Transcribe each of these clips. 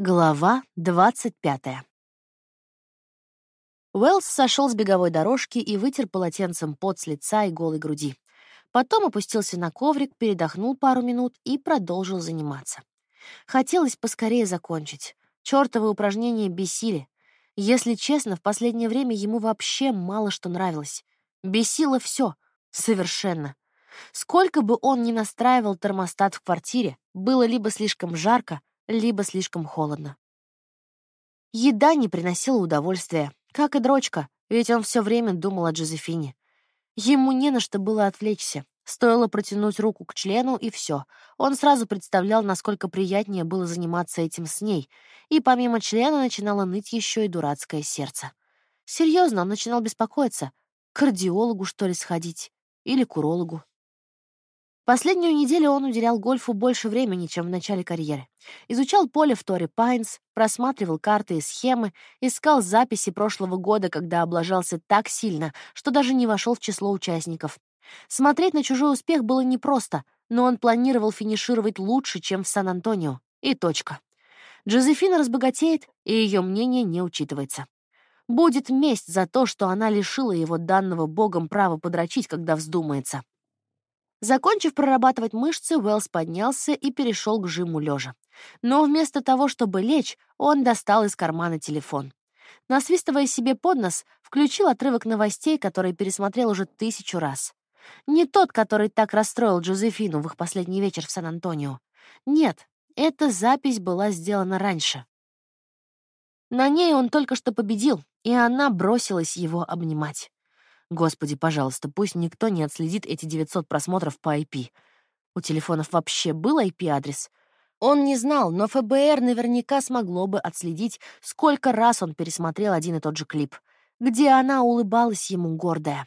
Глава двадцать пятая. Уэллс сошел с беговой дорожки и вытер полотенцем пот с лица и голой груди. Потом опустился на коврик, передохнул пару минут и продолжил заниматься. Хотелось поскорее закончить. Чёртовы упражнения бесили. Если честно, в последнее время ему вообще мало что нравилось. Бесило все, Совершенно. Сколько бы он ни настраивал термостат в квартире, было либо слишком жарко, либо слишком холодно. Еда не приносила удовольствия, как и дрочка, ведь он все время думал о Джозефине. Ему не на что было отвлечься. Стоило протянуть руку к члену, и все. Он сразу представлял, насколько приятнее было заниматься этим с ней, и помимо члена начинало ныть еще и дурацкое сердце. Серьезно, он начинал беспокоиться. К кардиологу, что ли, сходить? Или к урологу? Последнюю неделю он уделял гольфу больше времени, чем в начале карьеры. Изучал поле в Торе Пайнс, просматривал карты и схемы, искал записи прошлого года, когда облажался так сильно, что даже не вошел в число участников. Смотреть на чужой успех было непросто, но он планировал финишировать лучше, чем в Сан-Антонио. И точка. Джозефина разбогатеет, и ее мнение не учитывается. Будет месть за то, что она лишила его данного богом права подрочить, когда вздумается. Закончив прорабатывать мышцы, Уэллс поднялся и перешел к жиму лежа. Но вместо того, чтобы лечь, он достал из кармана телефон. Насвистывая себе под нос, включил отрывок новостей, который пересмотрел уже тысячу раз. Не тот, который так расстроил Джозефину в их последний вечер в Сан-Антонио. Нет, эта запись была сделана раньше. На ней он только что победил, и она бросилась его обнимать. Господи, пожалуйста, пусть никто не отследит эти 900 просмотров по IP. У телефонов вообще был IP-адрес? Он не знал, но ФБР наверняка смогло бы отследить, сколько раз он пересмотрел один и тот же клип, где она улыбалась ему гордая.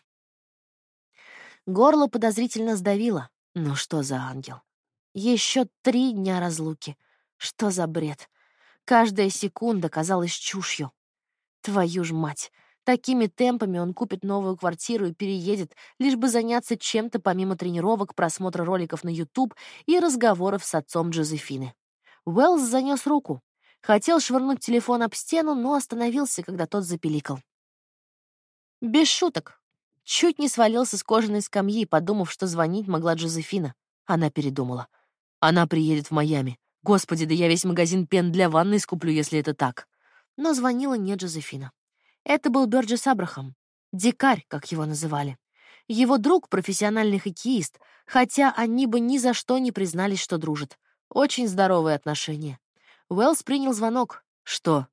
Горло подозрительно сдавило. Ну что за ангел? Еще три дня разлуки. Что за бред? Каждая секунда казалась чушью. Твою ж мать! Такими темпами он купит новую квартиру и переедет, лишь бы заняться чем-то помимо тренировок, просмотра роликов на YouTube и разговоров с отцом Джозефины. Уэллс занес руку. Хотел швырнуть телефон об стену, но остановился, когда тот запиликал. Без шуток. Чуть не свалился с кожаной скамьи, подумав, что звонить могла Джозефина. Она передумала. Она приедет в Майами. Господи, да я весь магазин пен для ванны скуплю, если это так. Но звонила не Джозефина. Это был Бёрджес Абрахам, дикарь, как его называли. Его друг — профессиональный хоккеист, хотя они бы ни за что не признались, что дружат. Очень здоровые отношения. Уэллс принял звонок. Что?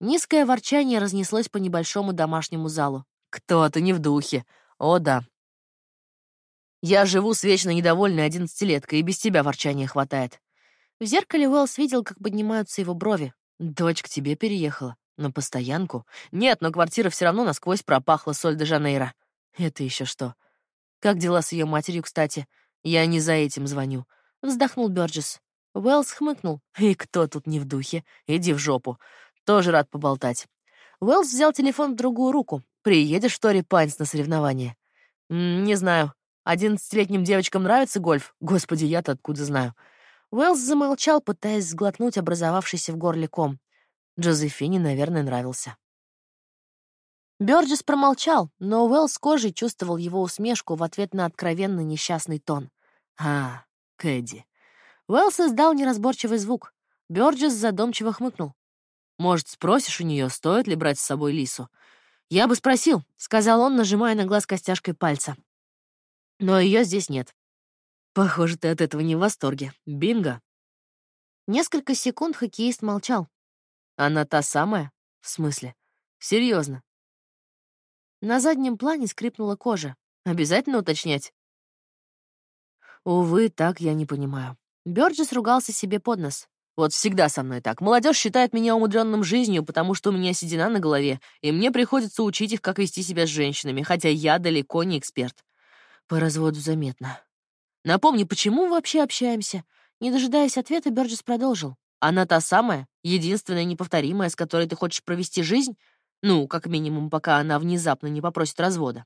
Низкое ворчание разнеслось по небольшому домашнему залу. «Кто-то не в духе. О, да. Я живу с вечно недовольной одиннадцатилеткой, и без тебя ворчания хватает». В зеркале Уэллс видел, как поднимаются его брови. «Дочь к тебе переехала. На постоянку? Нет, но квартира все равно насквозь пропахла Соль-де-Жанейро. Это еще что? Как дела с ее матерью, кстати? Я не за этим звоню. Вздохнул Бёрджес. Уэллс хмыкнул. И кто тут не в духе? Иди в жопу. Тоже рад поболтать. Уэллс взял телефон в другую руку. Приедешь в Тори Пайнс на соревнования? Не знаю. Одиннадцатилетним девочкам нравится гольф? Господи, я-то откуда знаю? Уэллс замолчал, пытаясь сглотнуть образовавшийся в горле ком. Джозефине, наверное, нравился. Бёрджес промолчал, но Уэлл с кожей чувствовал его усмешку в ответ на откровенно несчастный тон. «А, Кэдди». Уэллс издал неразборчивый звук. Бёрджес задумчиво хмыкнул. «Может, спросишь у нее, стоит ли брать с собой Лису?» «Я бы спросил», — сказал он, нажимая на глаз костяшкой пальца. «Но ее здесь нет». «Похоже, ты от этого не в восторге. Бинго!» Несколько секунд хоккеист молчал, она та самая? В смысле? Серьезно? На заднем плане скрипнула кожа. Обязательно уточнять? Увы, так я не понимаю. Бёрджес ругался себе под нос. Вот всегда со мной так. Молодежь считает меня умудренным жизнью, потому что у меня седина на голове, и мне приходится учить их, как вести себя с женщинами, хотя я далеко не эксперт. По разводу заметно. Напомни, почему мы вообще общаемся? Не дожидаясь ответа, Бёрджес продолжил. Она та самая, единственная неповторимая, с которой ты хочешь провести жизнь? Ну, как минимум, пока она внезапно не попросит развода.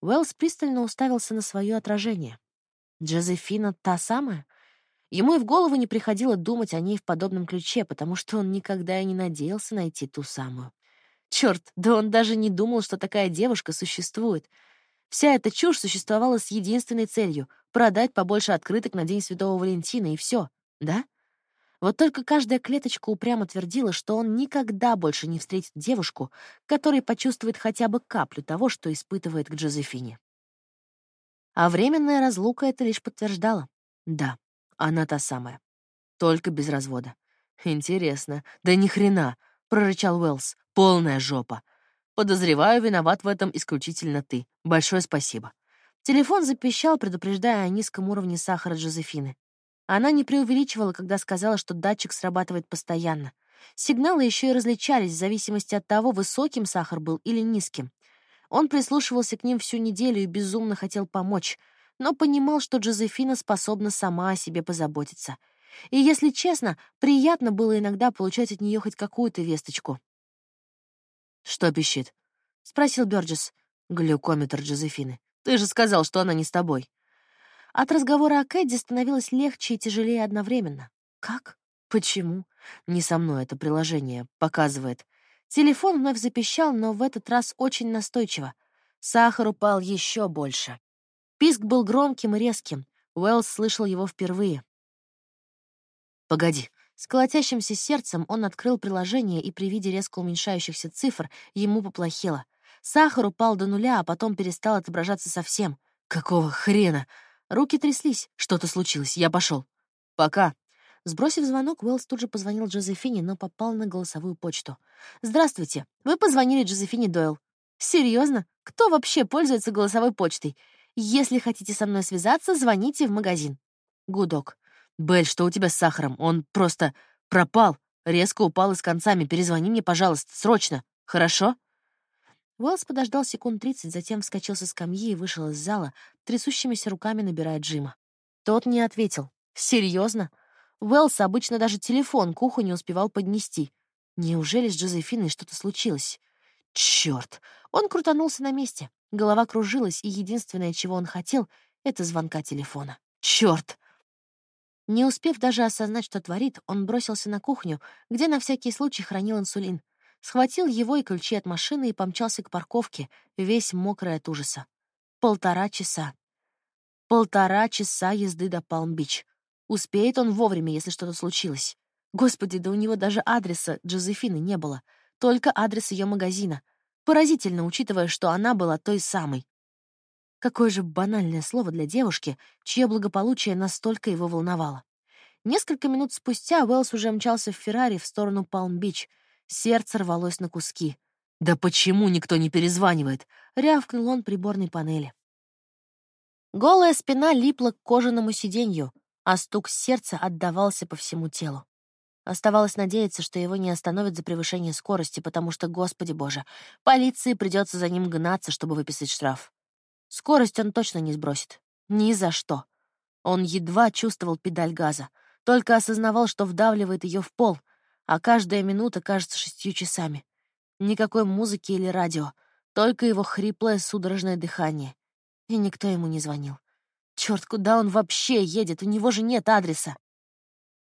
Уэллс пристально уставился на свое отражение. Джозефина та самая? Ему и в голову не приходило думать о ней в подобном ключе, потому что он никогда и не надеялся найти ту самую. Черт, да он даже не думал, что такая девушка существует. Вся эта чушь существовала с единственной целью — продать побольше открыток на День Святого Валентина, и все, да? Вот только каждая клеточка упрямо твердила, что он никогда больше не встретит девушку, которая почувствует хотя бы каплю того, что испытывает к Джозефине. А временная разлука это лишь подтверждала. Да, она та самая. Только без развода. Интересно. Да ни хрена, прорычал Уэллс. Полная жопа. Подозреваю, виноват в этом исключительно ты. Большое спасибо. Телефон запищал, предупреждая о низком уровне сахара Джозефины. Она не преувеличивала, когда сказала, что датчик срабатывает постоянно. Сигналы еще и различались в зависимости от того, высоким сахар был или низким. Он прислушивался к ним всю неделю и безумно хотел помочь, но понимал, что Джозефина способна сама о себе позаботиться. И, если честно, приятно было иногда получать от нее хоть какую-то весточку. «Что пищит?» — спросил Бёрджес. Глюкометр Джозефины. «Ты же сказал, что она не с тобой». От разговора о Кэдди становилось легче и тяжелее одновременно. Как? Почему? Не со мной это приложение показывает. Телефон вновь запищал, но в этот раз очень настойчиво. Сахар упал еще больше. Писк был громким и резким. Уэллс слышал его впервые. «Погоди». С колотящимся сердцем он открыл приложение, и при виде резко уменьшающихся цифр ему поплохело. Сахар упал до нуля, а потом перестал отображаться совсем. «Какого хрена?» Руки тряслись. «Что-то случилось. Я пошел. «Пока». Сбросив звонок, Уэллс тут же позвонил Джозефине, но попал на голосовую почту. «Здравствуйте. Вы позвонили Джозефине Дойл». «Серьезно? Кто вообще пользуется голосовой почтой? Если хотите со мной связаться, звоните в магазин». Гудок. «Белль, что у тебя с сахаром? Он просто пропал. Резко упал и с концами. Перезвони мне, пожалуйста, срочно. Хорошо?» Уэллс подождал секунд тридцать, затем вскочил со скамьи и вышел из зала, трясущимися руками набирая Джима. Тот не ответил. «Серьезно? Уэллс обычно даже телефон к уху не успевал поднести. Неужели с Джозефиной что-то случилось? Черт! Он крутанулся на месте. Голова кружилась, и единственное, чего он хотел, — это звонка телефона. Черт! Не успев даже осознать, что творит, он бросился на кухню, где на всякий случай хранил инсулин. Схватил его и ключи от машины и помчался к парковке, весь мокрый от ужаса. Полтора часа. Полтора часа езды до Палм-Бич. Успеет он вовремя, если что-то случилось. Господи, да у него даже адреса Джозефины не было. Только адрес ее магазина. Поразительно, учитывая, что она была той самой. Какое же банальное слово для девушки, чье благополучие настолько его волновало. Несколько минут спустя Уэллс уже мчался в Феррари в сторону Палм-Бич. Сердце рвалось на куски. «Да почему никто не перезванивает?» — рявкнул он приборной панели. Голая спина липла к кожаному сиденью а стук сердца отдавался по всему телу. Оставалось надеяться, что его не остановят за превышение скорости, потому что, господи боже, полиции придется за ним гнаться, чтобы выписать штраф. Скорость он точно не сбросит. Ни за что. Он едва чувствовал педаль газа, только осознавал, что вдавливает ее в пол, а каждая минута кажется шестью часами. Никакой музыки или радио, только его хриплое судорожное дыхание. И никто ему не звонил. Черт, куда он вообще едет? У него же нет адреса.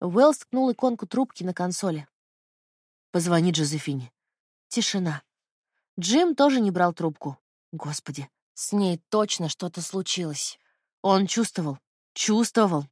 Уэллс ткнул иконку трубки на консоли. «Позвони Джозефине». Тишина. Джим тоже не брал трубку. Господи, с ней точно что-то случилось. Он чувствовал, чувствовал.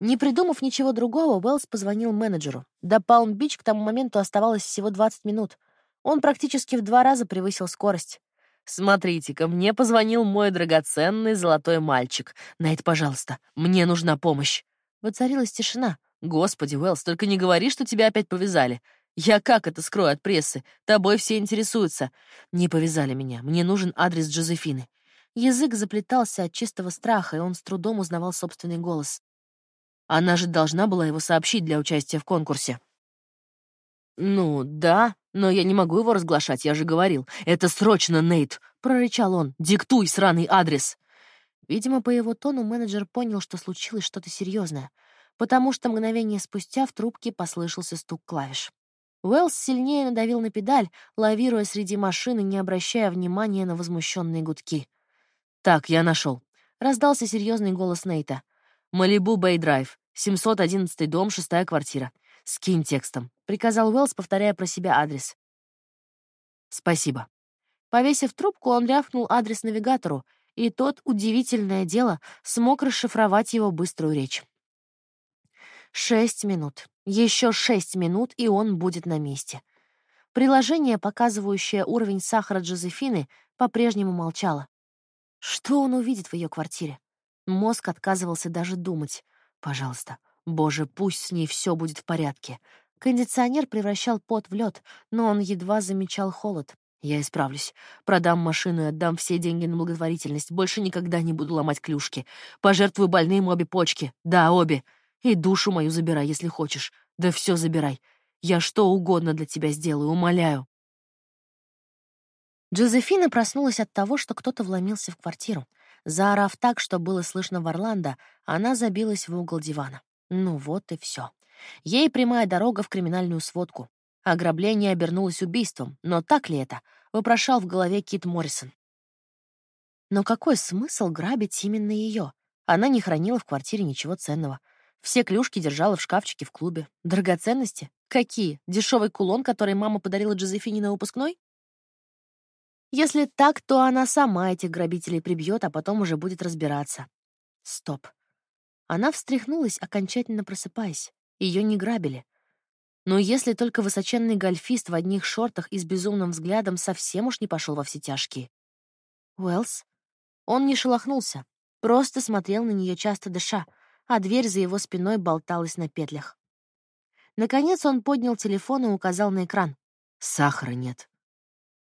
Не придумав ничего другого, Уэллс позвонил менеджеру. До Палм-Бич к тому моменту оставалось всего 20 минут. Он практически в два раза превысил скорость. «Смотрите-ка, мне позвонил мой драгоценный золотой мальчик. Найт, пожалуйста, мне нужна помощь». Воцарилась тишина. «Господи, Уэллс, только не говори, что тебя опять повязали. Я как это скрою от прессы? Тобой все интересуются. Не повязали меня. Мне нужен адрес Джозефины». Язык заплетался от чистого страха, и он с трудом узнавал собственный голос. Она же должна была его сообщить для участия в конкурсе. «Ну, да, но я не могу его разглашать, я же говорил. Это срочно, Нейт!» — прорычал он. «Диктуй сраный адрес!» Видимо, по его тону менеджер понял, что случилось что-то серьезное, потому что мгновение спустя в трубке послышался стук клавиш. Уэллс сильнее надавил на педаль, лавируя среди машин и не обращая внимания на возмущенные гудки. «Так, я нашел. раздался серьезный голос Нейта. Малибу Бэй Драйв, 711 дом, шестая квартира. Скинь текстом», — приказал Уэллс, повторяя про себя адрес. «Спасибо». Повесив трубку, он рявкнул адрес навигатору, и тот, удивительное дело, смог расшифровать его быструю речь. Шесть минут. Еще шесть минут, и он будет на месте. Приложение, показывающее уровень сахара Джозефины, по-прежнему молчало. Что он увидит в ее квартире? Мозг отказывался даже думать. Пожалуйста, боже, пусть с ней все будет в порядке. Кондиционер превращал пот в лед, но он едва замечал холод. Я исправлюсь. Продам машину и отдам все деньги на благотворительность. Больше никогда не буду ломать клюшки. Пожертвую больным обе почки. Да, обе. И душу мою забирай, если хочешь. Да все забирай. Я что угодно для тебя сделаю, умоляю. Джозефина проснулась от того, что кто-то вломился в квартиру. Заорав так, что было слышно в Орландо, она забилась в угол дивана. Ну вот и все. Ей прямая дорога в криминальную сводку. Ограбление обернулось убийством, но так ли это? Вопрошал в голове Кит Моррисон. Но какой смысл грабить именно ее? Она не хранила в квартире ничего ценного. Все клюшки держала в шкафчике в клубе. Драгоценности? Какие? Дешевый кулон, который мама подарила Джозефине на выпускной? Если так, то она сама этих грабителей прибьет, а потом уже будет разбираться. Стоп. Она встряхнулась, окончательно просыпаясь. Ее не грабили. Но если только высоченный гольфист в одних шортах и с безумным взглядом совсем уж не пошел во все тяжкие. Уэллс? Он не шелохнулся, просто смотрел на нее часто дыша, а дверь за его спиной болталась на петлях. Наконец он поднял телефон и указал на экран. «Сахара нет».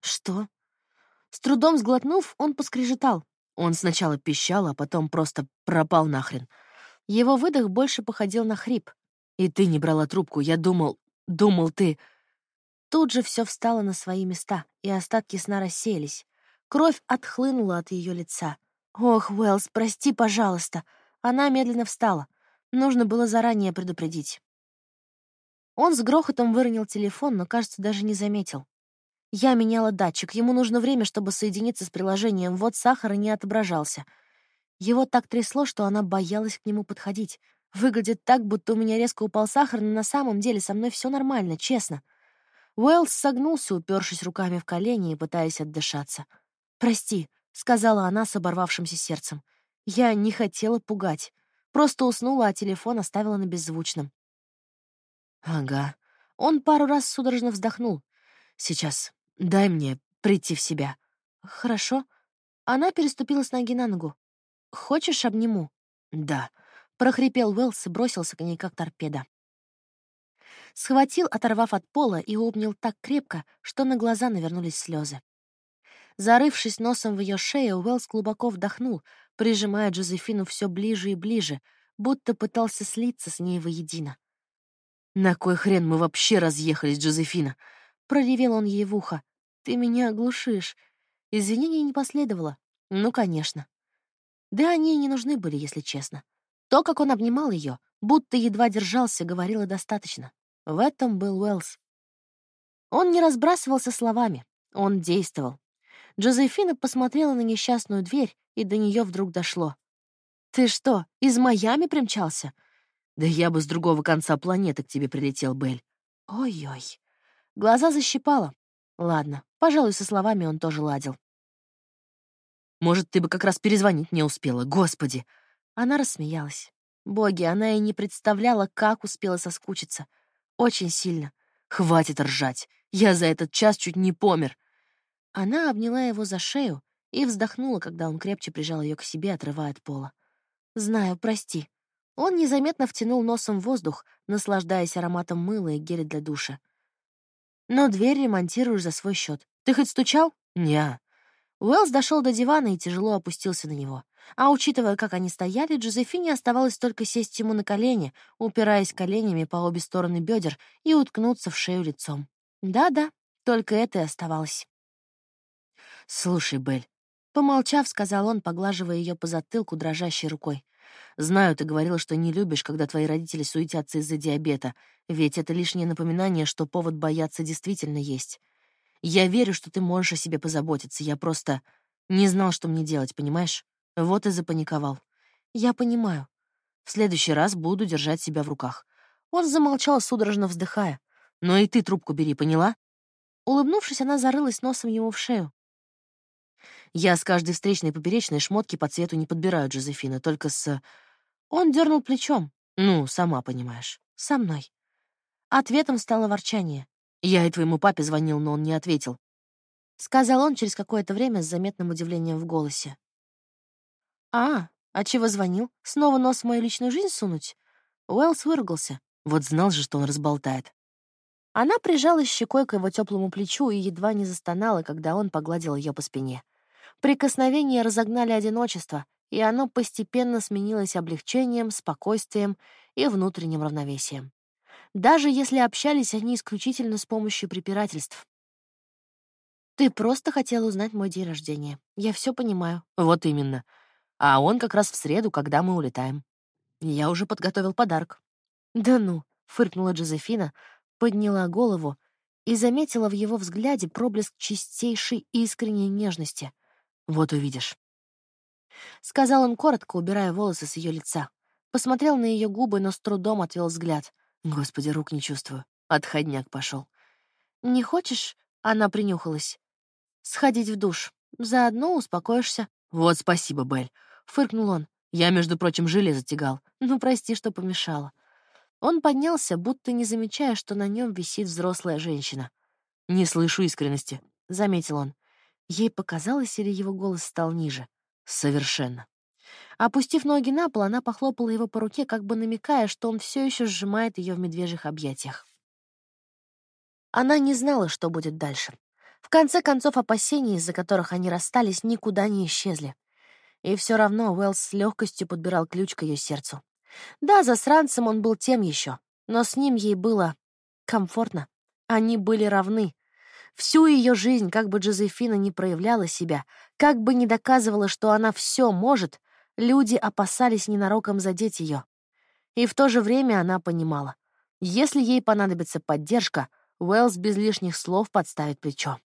«Что?» С трудом сглотнув, он поскрежетал. Он сначала пищал, а потом просто пропал нахрен. Его выдох больше походил на хрип. «И ты не брала трубку, я думал...» Думал ты...» Тут же все встало на свои места, и остатки сна рассеялись. Кровь отхлынула от ее лица. «Ох, Уэллс, прости, пожалуйста». Она медленно встала. Нужно было заранее предупредить. Он с грохотом выронил телефон, но, кажется, даже не заметил. Я меняла датчик. Ему нужно время, чтобы соединиться с приложением. Вот сахар и не отображался. Его так трясло, что она боялась к нему подходить. Выглядит так, будто у меня резко упал сахар, но на самом деле со мной все нормально, честно. Уэллс согнулся, упершись руками в колени и пытаясь отдышаться. «Прости», — сказала она с оборвавшимся сердцем. «Я не хотела пугать. Просто уснула, а телефон оставила на беззвучном». «Ага». Он пару раз судорожно вздохнул. «Сейчас. Дай мне прийти в себя». «Хорошо». Она переступила с ноги на ногу. «Хочешь, обниму?» «Да» прохрипел Уэллс и бросился к ней, как торпеда. Схватил, оторвав от пола, и обнял так крепко, что на глаза навернулись слезы. Зарывшись носом в ее шею, Уэллс глубоко вдохнул, прижимая Джозефину все ближе и ближе, будто пытался слиться с ней воедино. «На кой хрен мы вообще разъехались, Джозефина?» — проревел он ей в ухо. «Ты меня оглушишь». Извинений не последовало. Ну, конечно. Да они и не нужны были, если честно. То, как он обнимал ее, будто едва держался, говорило достаточно. В этом был Уэллс. Он не разбрасывался словами, он действовал. Джозефина посмотрела на несчастную дверь, и до нее вдруг дошло. «Ты что, из Майами примчался?» «Да я бы с другого конца планеты к тебе прилетел, Белль». «Ой-ой». Глаза защипала. Ладно, пожалуй, со словами он тоже ладил. «Может, ты бы как раз перезвонить не успела, господи!» Она рассмеялась. Боги, она и не представляла, как успела соскучиться. Очень сильно. «Хватит ржать! Я за этот час чуть не помер!» Она обняла его за шею и вздохнула, когда он крепче прижал ее к себе, отрывая от пола. «Знаю, прости». Он незаметно втянул носом воздух, наслаждаясь ароматом мыла и геля для душа. «Но дверь ремонтируешь за свой счет. Ты хоть стучал?» «Не». Уэллс дошел до дивана и тяжело опустился на него. А учитывая, как они стояли, Джозефине оставалось только сесть ему на колени, упираясь коленями по обе стороны бедер и уткнуться в шею лицом. Да-да, только это и оставалось. «Слушай, Белль», — помолчав, сказал он, поглаживая ее по затылку дрожащей рукой. «Знаю, ты говорила, что не любишь, когда твои родители суетятся из-за диабета, ведь это лишнее напоминание, что повод бояться действительно есть. Я верю, что ты можешь о себе позаботиться, я просто не знал, что мне делать, понимаешь? Вот и запаниковал. Я понимаю. В следующий раз буду держать себя в руках. Он замолчал, судорожно вздыхая. «Но и ты трубку бери, поняла?» Улыбнувшись, она зарылась носом ему в шею. «Я с каждой встречной поперечной шмотки по цвету не подбираю, Джозефина, только с...» Он дернул плечом. «Ну, сама понимаешь. Со мной». Ответом стало ворчание. Я и твоему папе звонил, но он не ответил. Сказал он через какое-то время с заметным удивлением в голосе. «А, а чего звонил? Снова нос в мою личную жизнь сунуть?» Уэллс выругался. Вот знал же, что он разболтает. Она прижалась щекой к его теплому плечу и едва не застонала, когда он погладил ее по спине. Прикосновения разогнали одиночество, и оно постепенно сменилось облегчением, спокойствием и внутренним равновесием. Даже если общались они исключительно с помощью препирательств. «Ты просто хотела узнать мой день рождения. Я все понимаю». «Вот именно. А он как раз в среду, когда мы улетаем. Я уже подготовил подарок». «Да ну», — фыркнула Джозефина, подняла голову и заметила в его взгляде проблеск чистейшей искренней нежности. «Вот увидишь», — сказал он коротко, убирая волосы с ее лица. Посмотрел на ее губы, но с трудом отвел взгляд. «Господи, рук не чувствую. Отходняк пошел. «Не хочешь?» — она принюхалась. «Сходить в душ. Заодно успокоишься». «Вот спасибо, Белль», — фыркнул он. «Я, между прочим, железо тягал. Ну, прости, что помешала». Он поднялся, будто не замечая, что на нем висит взрослая женщина. «Не слышу искренности», — заметил он. Ей показалось, или его голос стал ниже. «Совершенно». Опустив ноги на пол, она похлопала его по руке, как бы намекая, что он все еще сжимает ее в медвежьих объятиях. Она не знала, что будет дальше. В конце концов, опасения, из-за которых они расстались, никуда не исчезли. И все равно Уэллс с легкостью подбирал ключ к ее сердцу. Да, засранцем он был тем еще, но с ним ей было комфортно. Они были равны. Всю ее жизнь, как бы Джозефина не проявляла себя, как бы не доказывала, что она все может, люди опасались ненароком задеть ее. И в то же время она понимала, если ей понадобится поддержка, Уэллс без лишних слов подставит плечо.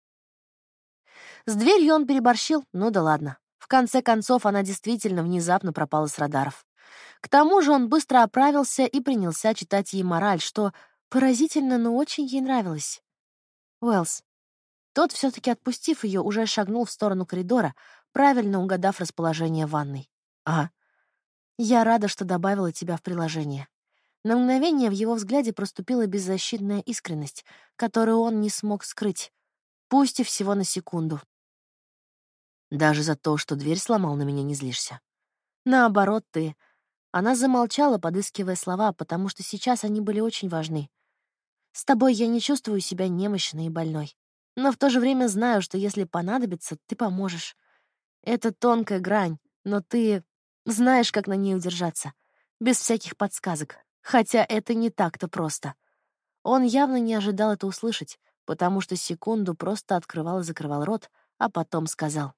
С дверью он переборщил, ну да ладно. В конце концов, она действительно внезапно пропала с радаров. К тому же он быстро оправился и принялся читать ей мораль, что поразительно, но очень ей нравилось. Уэллс. Тот, все таки отпустив ее, уже шагнул в сторону коридора, правильно угадав расположение ванной. «А?» «Я рада, что добавила тебя в приложение». На мгновение в его взгляде проступила беззащитная искренность, которую он не смог скрыть, пусть и всего на секунду. «Даже за то, что дверь сломал, на меня не злишься?» «Наоборот, ты...» Она замолчала, подыскивая слова, потому что сейчас они были очень важны. «С тобой я не чувствую себя немощной и больной, но в то же время знаю, что если понадобится, ты поможешь. Это тонкая грань, но ты знаешь, как на ней удержаться, без всяких подсказок, хотя это не так-то просто». Он явно не ожидал это услышать, потому что секунду просто открывал и закрывал рот, а потом сказал.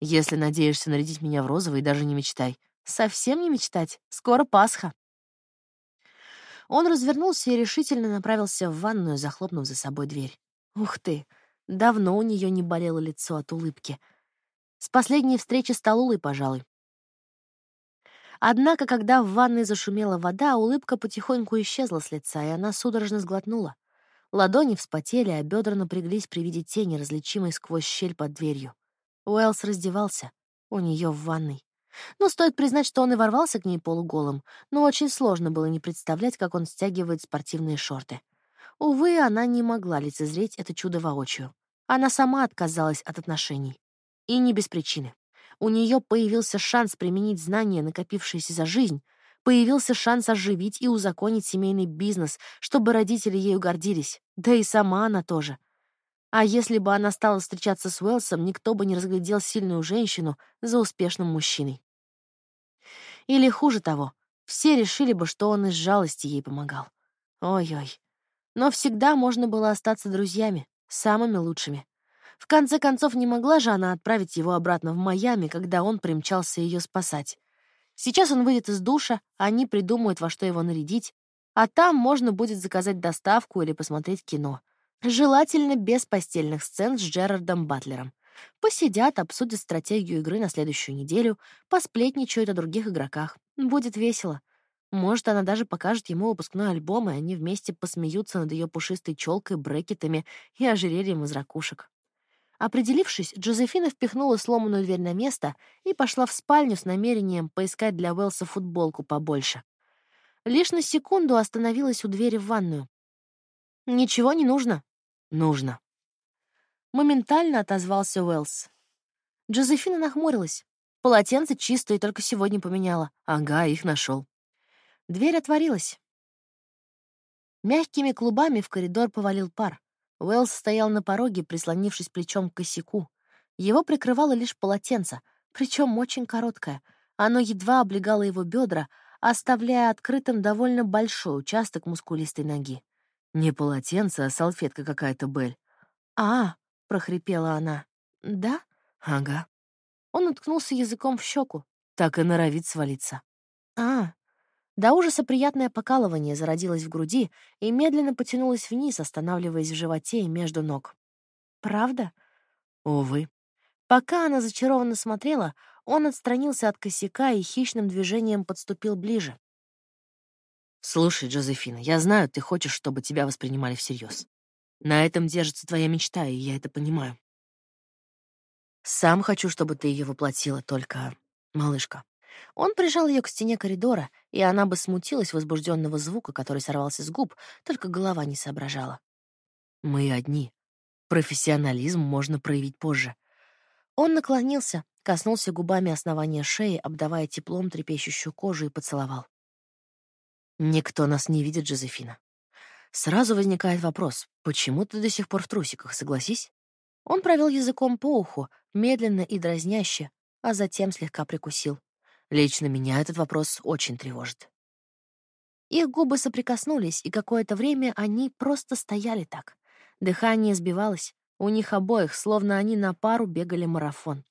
«Если надеешься нарядить меня в розовый, даже не мечтай. Совсем не мечтать. Скоро Пасха. Он развернулся и решительно направился в ванную, захлопнув за собой дверь. Ух ты, давно у нее не болело лицо от улыбки. С последней встречи с Талулой, пожалуй. Однако, когда в ванной зашумела вода, улыбка потихоньку исчезла с лица, и она судорожно сглотнула. Ладони вспотели, а бедра напряглись при виде тени, различимой сквозь щель под дверью. Уэллс раздевался. У нее в ванной. Но стоит признать, что он и ворвался к ней полуголым, но очень сложно было не представлять, как он стягивает спортивные шорты. Увы, она не могла лицезреть это чудо воочию. Она сама отказалась от отношений. И не без причины. У нее появился шанс применить знания, накопившиеся за жизнь, появился шанс оживить и узаконить семейный бизнес, чтобы родители ею гордились, да и сама она тоже. А если бы она стала встречаться с Уэлсом, никто бы не разглядел сильную женщину за успешным мужчиной. Или хуже того, все решили бы, что он из жалости ей помогал. Ой-ой. Но всегда можно было остаться друзьями, самыми лучшими. В конце концов, не могла же она отправить его обратно в Майами, когда он примчался ее спасать. Сейчас он выйдет из душа, они придумают, во что его нарядить, а там можно будет заказать доставку или посмотреть кино. Желательно без постельных сцен с Джерардом Батлером. Посидят, обсудят стратегию игры на следующую неделю, посплетничают о других игроках. Будет весело. Может, она даже покажет ему выпускной альбом, и они вместе посмеются над ее пушистой челкой, брекетами и ожерельем из ракушек. Определившись, Джозефина впихнула сломанную дверь на место и пошла в спальню с намерением поискать для Уэлса футболку побольше. Лишь на секунду остановилась у двери в ванную. «Ничего не нужно?» «Нужно». Моментально отозвался Уэлс. Джозефина нахмурилась. Полотенце чистое, только сегодня поменяла. Ага, их нашел. Дверь отворилась. Мягкими клубами в коридор повалил пар. Уэллс стоял на пороге, прислонившись плечом к косяку. Его прикрывало лишь полотенце, причем очень короткое. Оно едва облегало его бедра, оставляя открытым довольно большой участок мускулистой ноги. Не полотенце, а салфетка какая-то, Бель. «А, — прохрипела она. «Да? Ага». Он уткнулся языком в щеку. Так и норовит свалиться. «А, до ужаса приятное покалывание зародилось в груди и медленно потянулось вниз, останавливаясь в животе и между ног. «Правда?» «Увы». Пока она зачарованно смотрела, он отстранился от косяка и хищным движением подступил ближе. «Слушай, Джозефина, я знаю, ты хочешь, чтобы тебя воспринимали всерьез. На этом держится твоя мечта, и я это понимаю. Сам хочу, чтобы ты ее воплотила, только, малышка, он прижал ее к стене коридора, и она бы смутилась возбужденного звука, который сорвался с губ, только голова не соображала. «Мы одни. Профессионализм можно проявить позже». Он наклонился, коснулся губами основания шеи, обдавая теплом трепещущую кожу и поцеловал. «Никто нас не видит, Джозефина. Сразу возникает вопрос, почему ты до сих пор в трусиках, согласись?» Он провел языком по уху, медленно и дразняще, а затем слегка прикусил. Лично меня этот вопрос очень тревожит. Их губы соприкоснулись, и какое-то время они просто стояли так. Дыхание сбивалось, у них обоих, словно они на пару бегали марафон.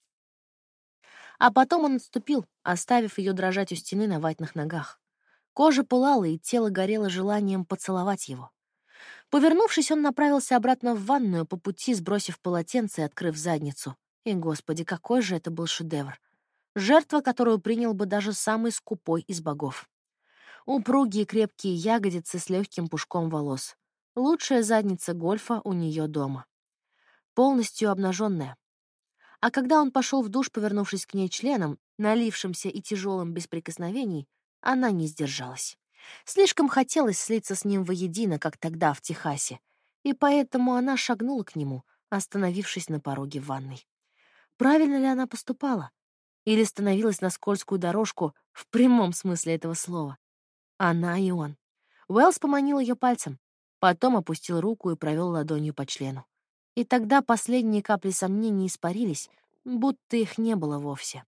А потом он отступил, оставив ее дрожать у стены на ватных ногах. Кожа пылала, и тело горело желанием поцеловать его. Повернувшись, он направился обратно в ванную, по пути сбросив полотенце и открыв задницу. И, господи, какой же это был шедевр! Жертва, которую принял бы даже самый скупой из богов. Упругие крепкие ягодицы с легким пушком волос. Лучшая задница гольфа у нее дома. Полностью обнаженная. А когда он пошел в душ, повернувшись к ней членом, налившимся и тяжелым без прикосновений, она не сдержалась. Слишком хотелось слиться с ним воедино, как тогда в Техасе, и поэтому она шагнула к нему, остановившись на пороге ванной. Правильно ли она поступала? Или становилась на скользкую дорожку в прямом смысле этого слова. Она и он. Уэллс поманил ее пальцем, потом опустил руку и провел ладонью по члену. И тогда последние капли сомнений испарились, будто их не было вовсе.